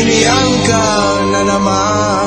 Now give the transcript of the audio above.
Hiniyang ka na naman.